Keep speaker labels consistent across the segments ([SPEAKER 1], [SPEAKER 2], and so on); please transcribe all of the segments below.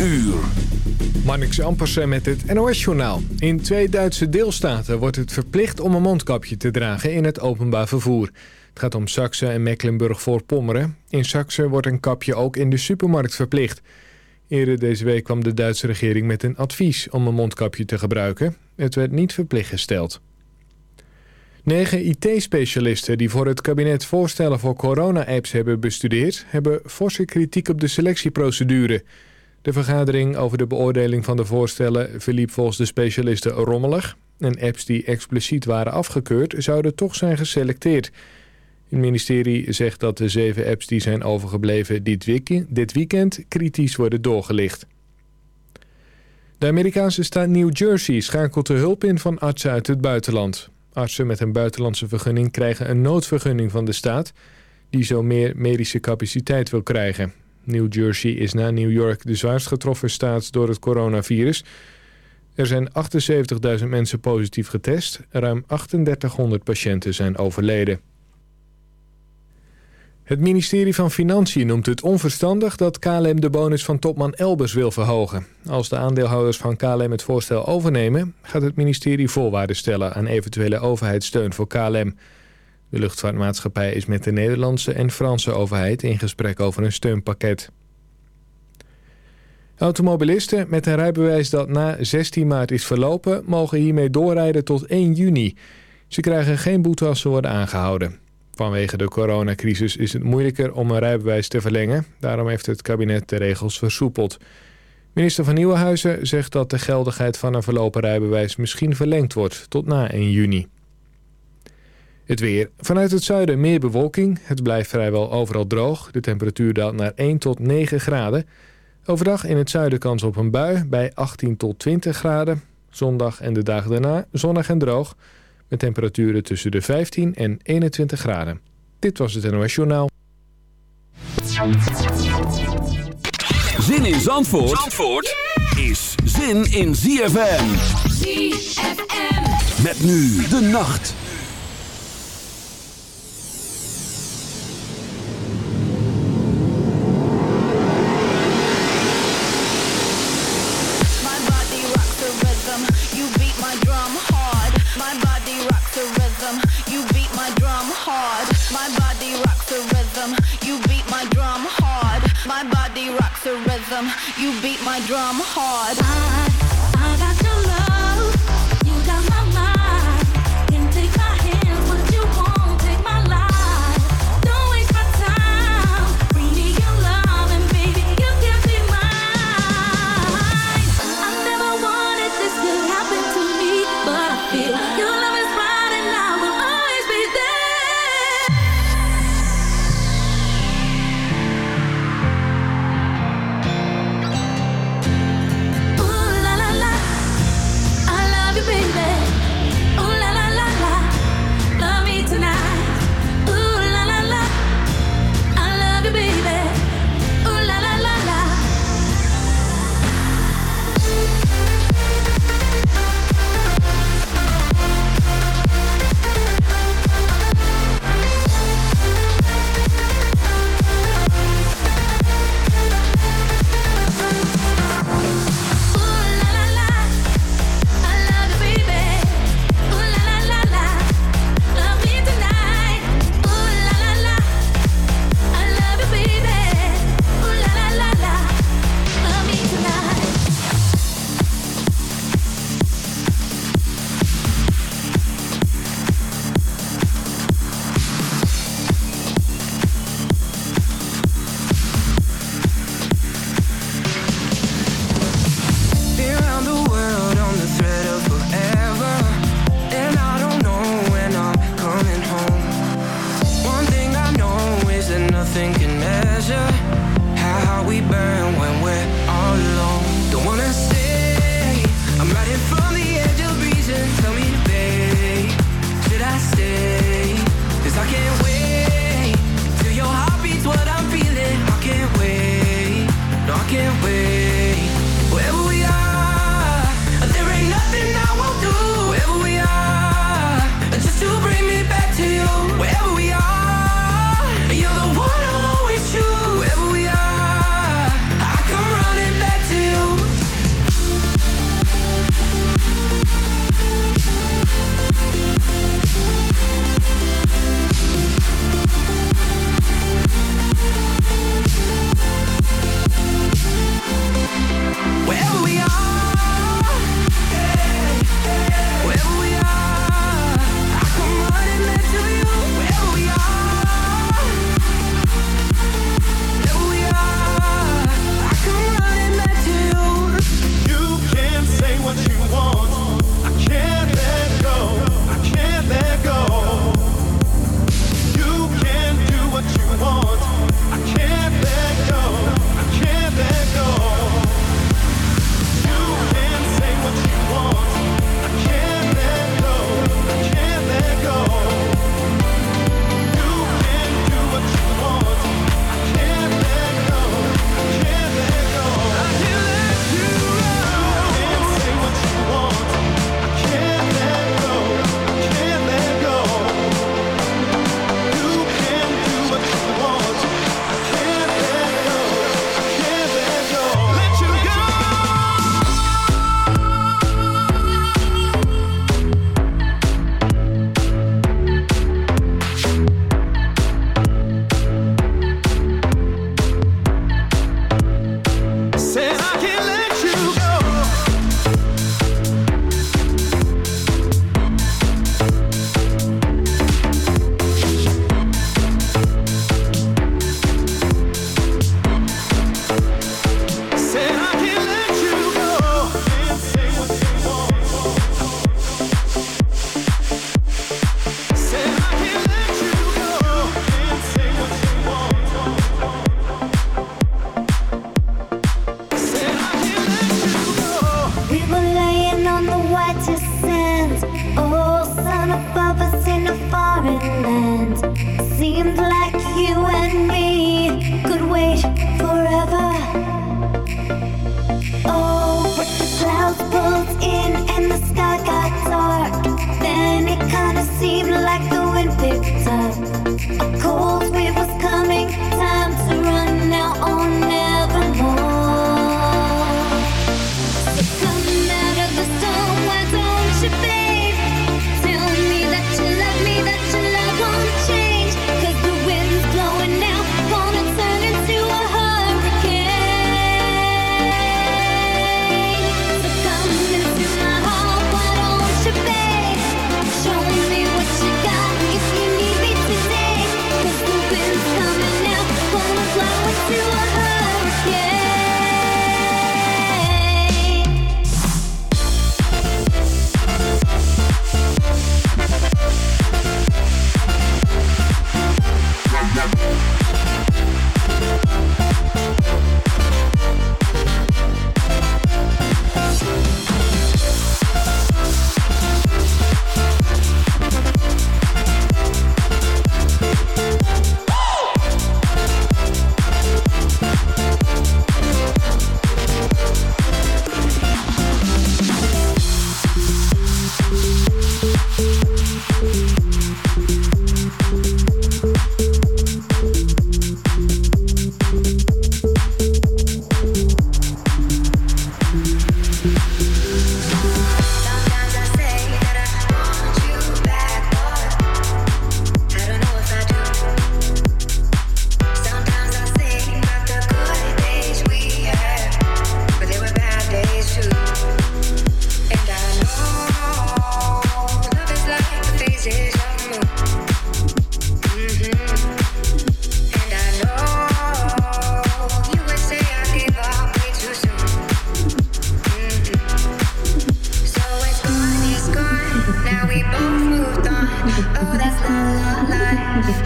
[SPEAKER 1] uur.
[SPEAKER 2] Marnix Ampersen met het NOS-journaal. In twee Duitse deelstaten wordt het verplicht om een mondkapje te dragen in het openbaar vervoer. Het gaat om Saxe en Mecklenburg-Voorpommeren. In Saxe wordt een kapje ook in de supermarkt verplicht. Eerder deze week kwam de Duitse regering met een advies om een mondkapje te gebruiken. Het werd niet verplicht gesteld. Negen IT-specialisten die voor het kabinet voorstellen voor corona-apps hebben bestudeerd... hebben forse kritiek op de selectieprocedure. De vergadering over de beoordeling van de voorstellen verliep volgens de specialisten rommelig. En apps die expliciet waren afgekeurd zouden toch zijn geselecteerd. Het ministerie zegt dat de zeven apps die zijn overgebleven dit weekend kritisch worden doorgelicht. De Amerikaanse staat New Jersey schakelt de hulp in van artsen uit het buitenland. Artsen met een buitenlandse vergunning krijgen een noodvergunning van de staat... die zo meer medische capaciteit wil krijgen. New Jersey is na New York de zwaarst getroffen staat door het coronavirus. Er zijn 78.000 mensen positief getest. Ruim 3800 patiënten zijn overleden. Het ministerie van Financiën noemt het onverstandig dat KLM de bonus van topman Elbers wil verhogen. Als de aandeelhouders van KLM het voorstel overnemen... gaat het ministerie voorwaarden stellen aan eventuele overheidssteun voor KLM. De luchtvaartmaatschappij is met de Nederlandse en Franse overheid in gesprek over een steunpakket. Automobilisten met een rijbewijs dat na 16 maart is verlopen... mogen hiermee doorrijden tot 1 juni. Ze krijgen geen boete als ze worden aangehouden. Vanwege de coronacrisis is het moeilijker om een rijbewijs te verlengen. Daarom heeft het kabinet de regels versoepeld. Minister van Nieuwenhuizen zegt dat de geldigheid van een verlopen rijbewijs misschien verlengd wordt tot na 1 juni. Het weer. Vanuit het zuiden meer bewolking. Het blijft vrijwel overal droog. De temperatuur daalt naar 1 tot 9 graden. Overdag in het zuiden kans op een bui bij 18 tot 20 graden. Zondag en de dagen daarna zonnig en droog. Met temperaturen tussen de 15 en 21 graden. Dit was het NOS Journaal.
[SPEAKER 1] Zin in Zandvoort, Zandvoort is zin in ZFM. ZFM. Met nu de nacht.
[SPEAKER 3] You beat my drum hard. I,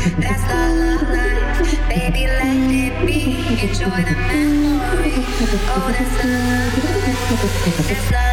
[SPEAKER 4] That's our life,
[SPEAKER 5] baby. Let it be. Enjoy the memory. Oh, that's love. That's love.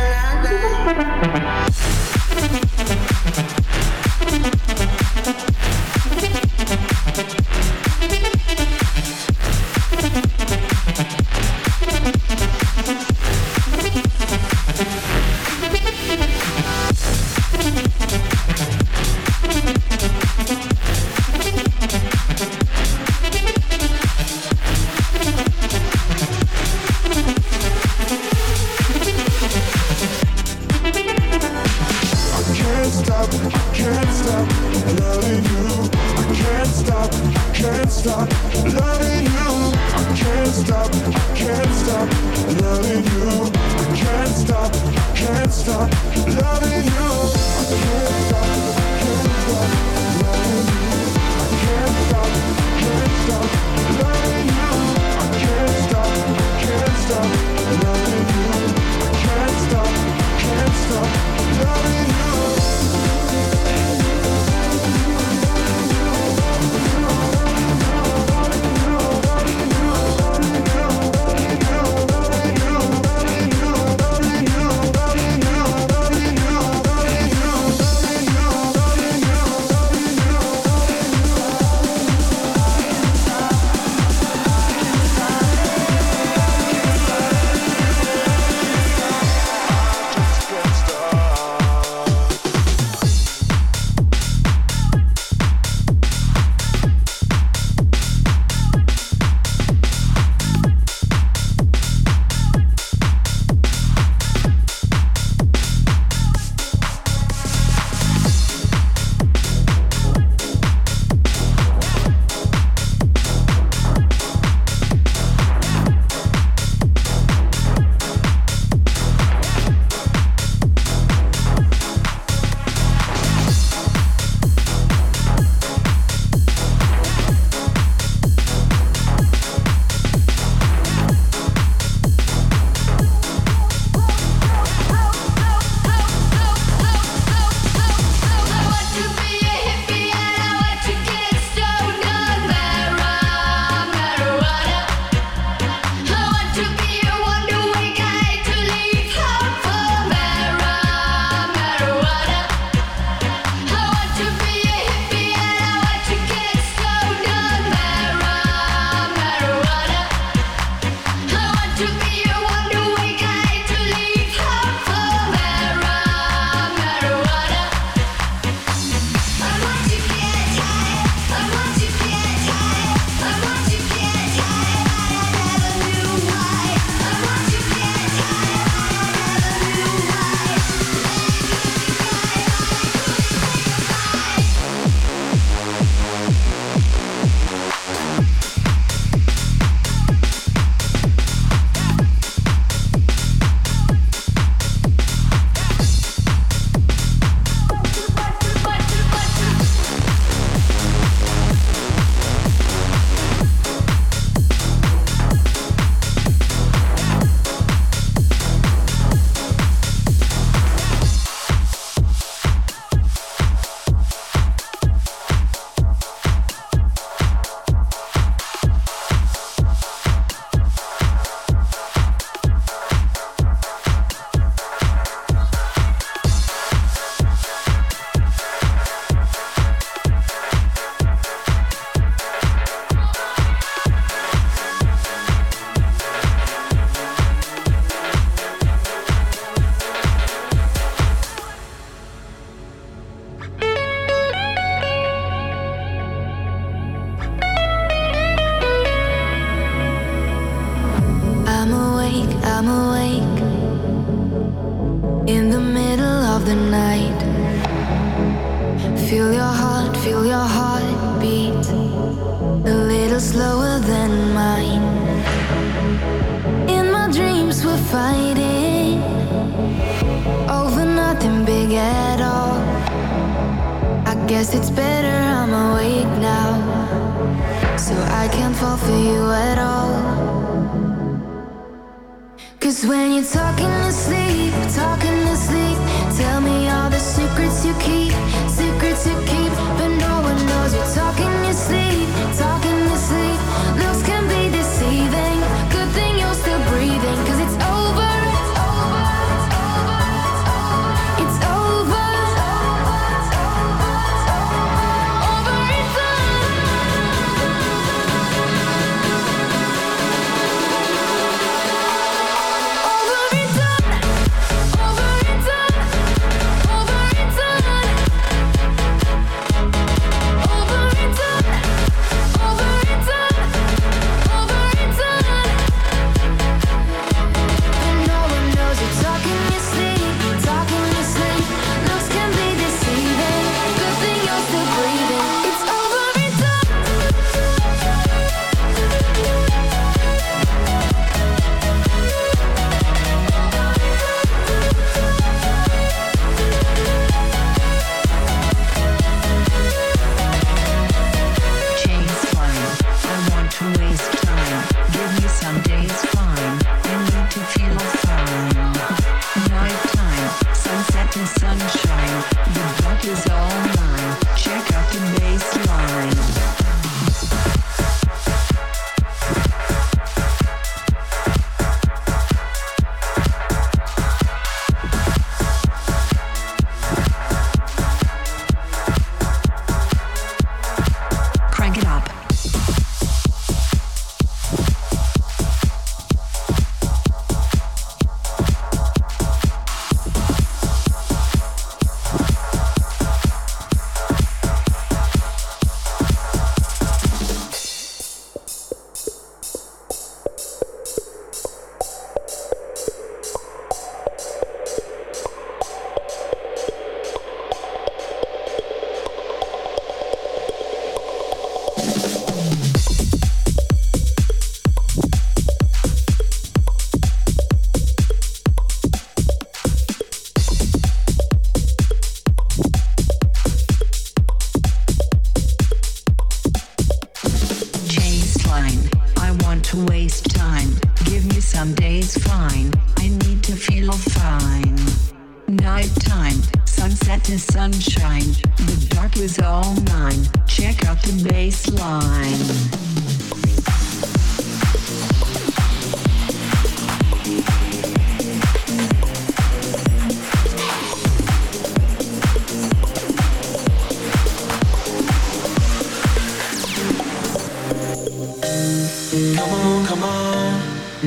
[SPEAKER 5] Check out the
[SPEAKER 3] bass line.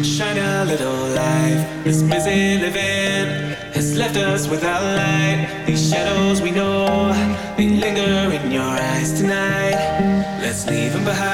[SPEAKER 3] shine a little light. This busy living has left us without light. These shadows we know tonight. Let's leave him behind.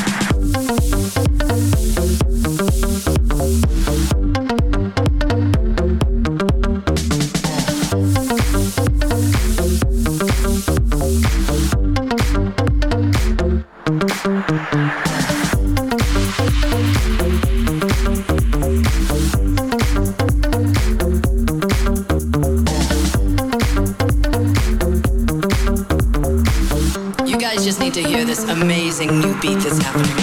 [SPEAKER 5] amazing new beat that's happening.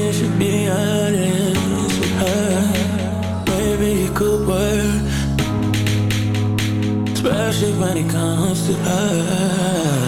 [SPEAKER 5] you
[SPEAKER 6] should be honest with her. Maybe it could work, especially when it comes to her.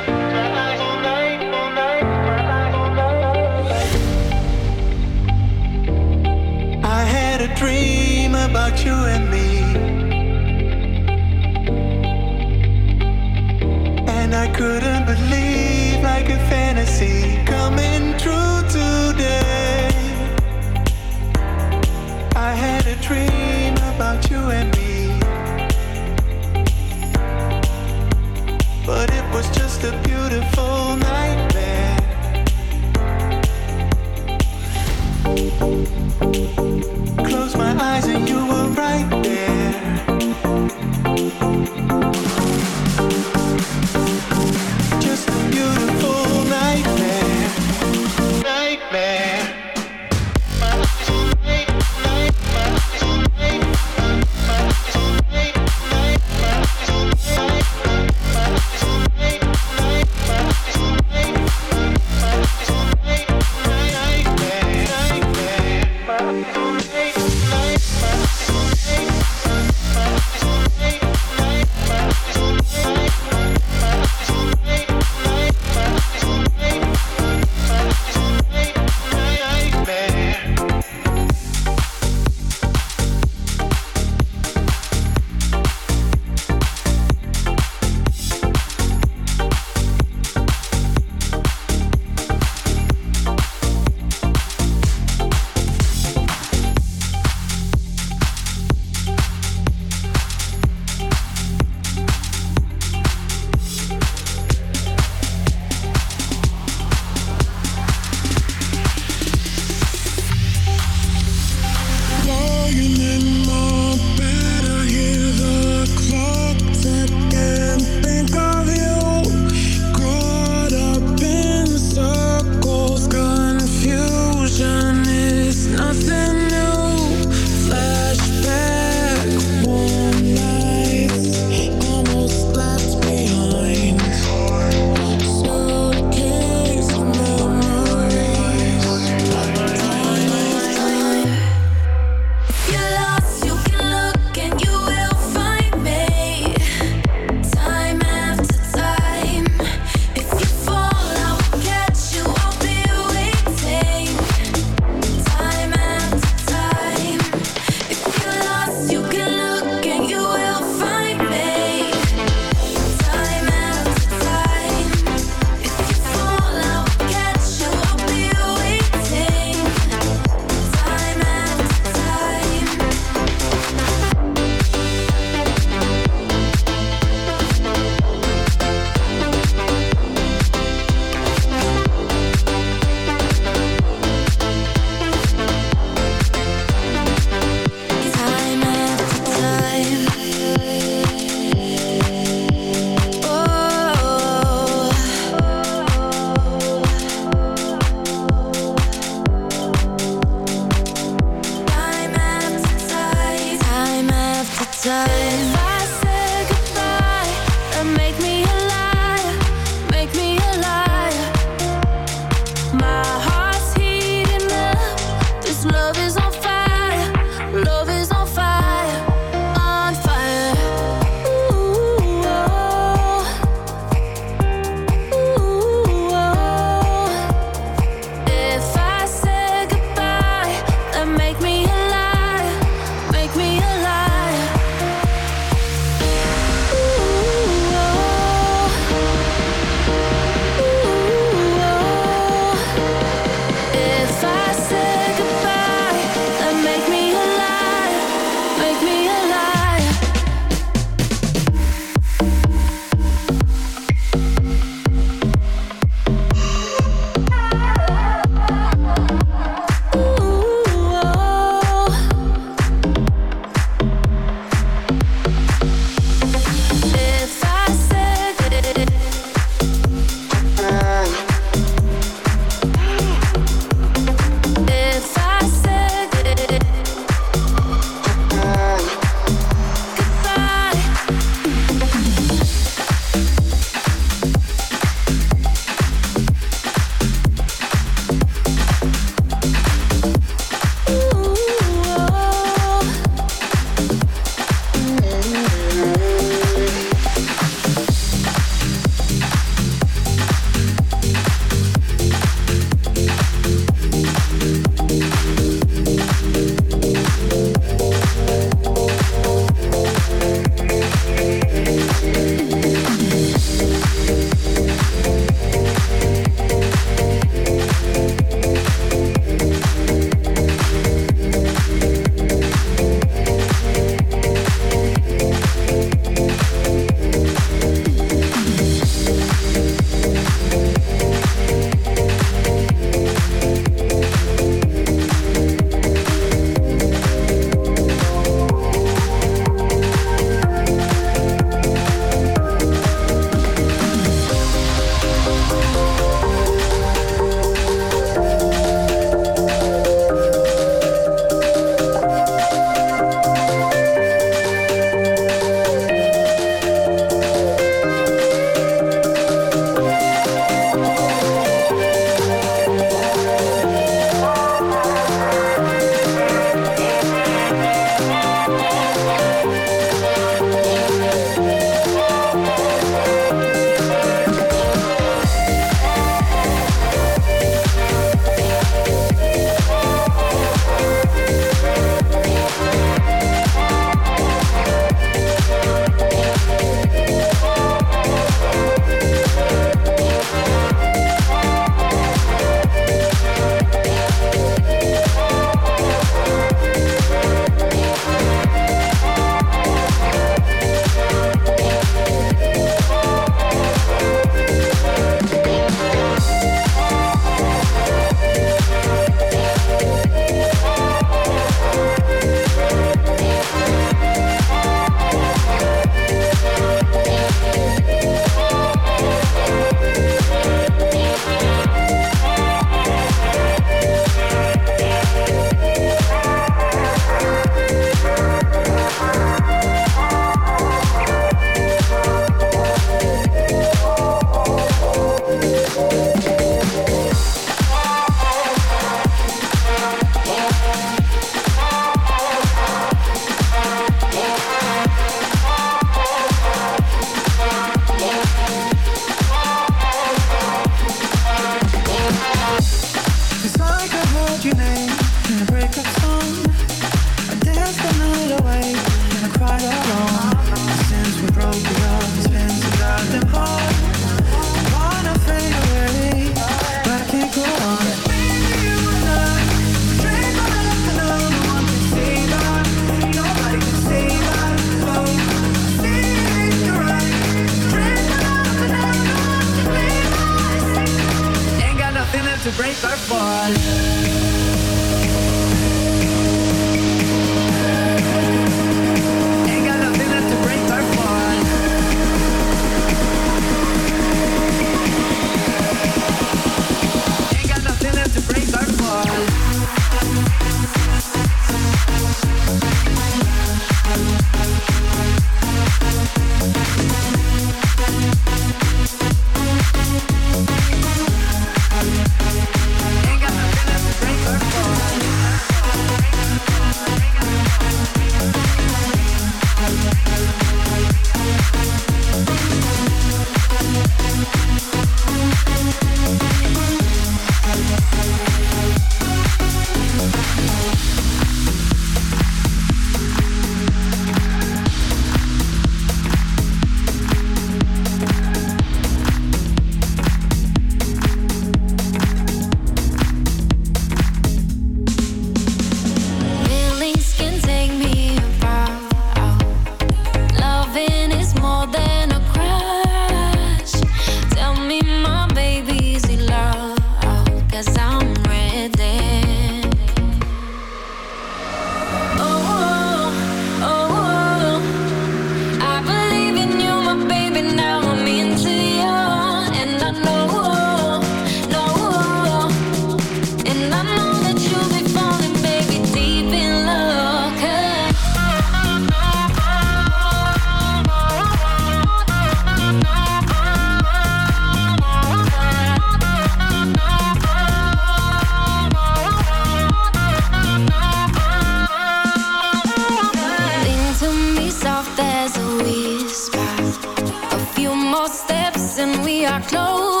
[SPEAKER 7] close.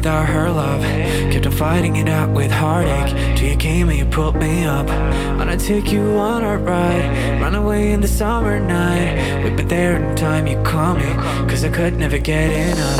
[SPEAKER 8] without her love. Kept on fighting it out with heartache. Till you came and you pulled me up. And I took you on a ride. Run away in the summer night. We've been there in time, you call me. Cause I could never get enough.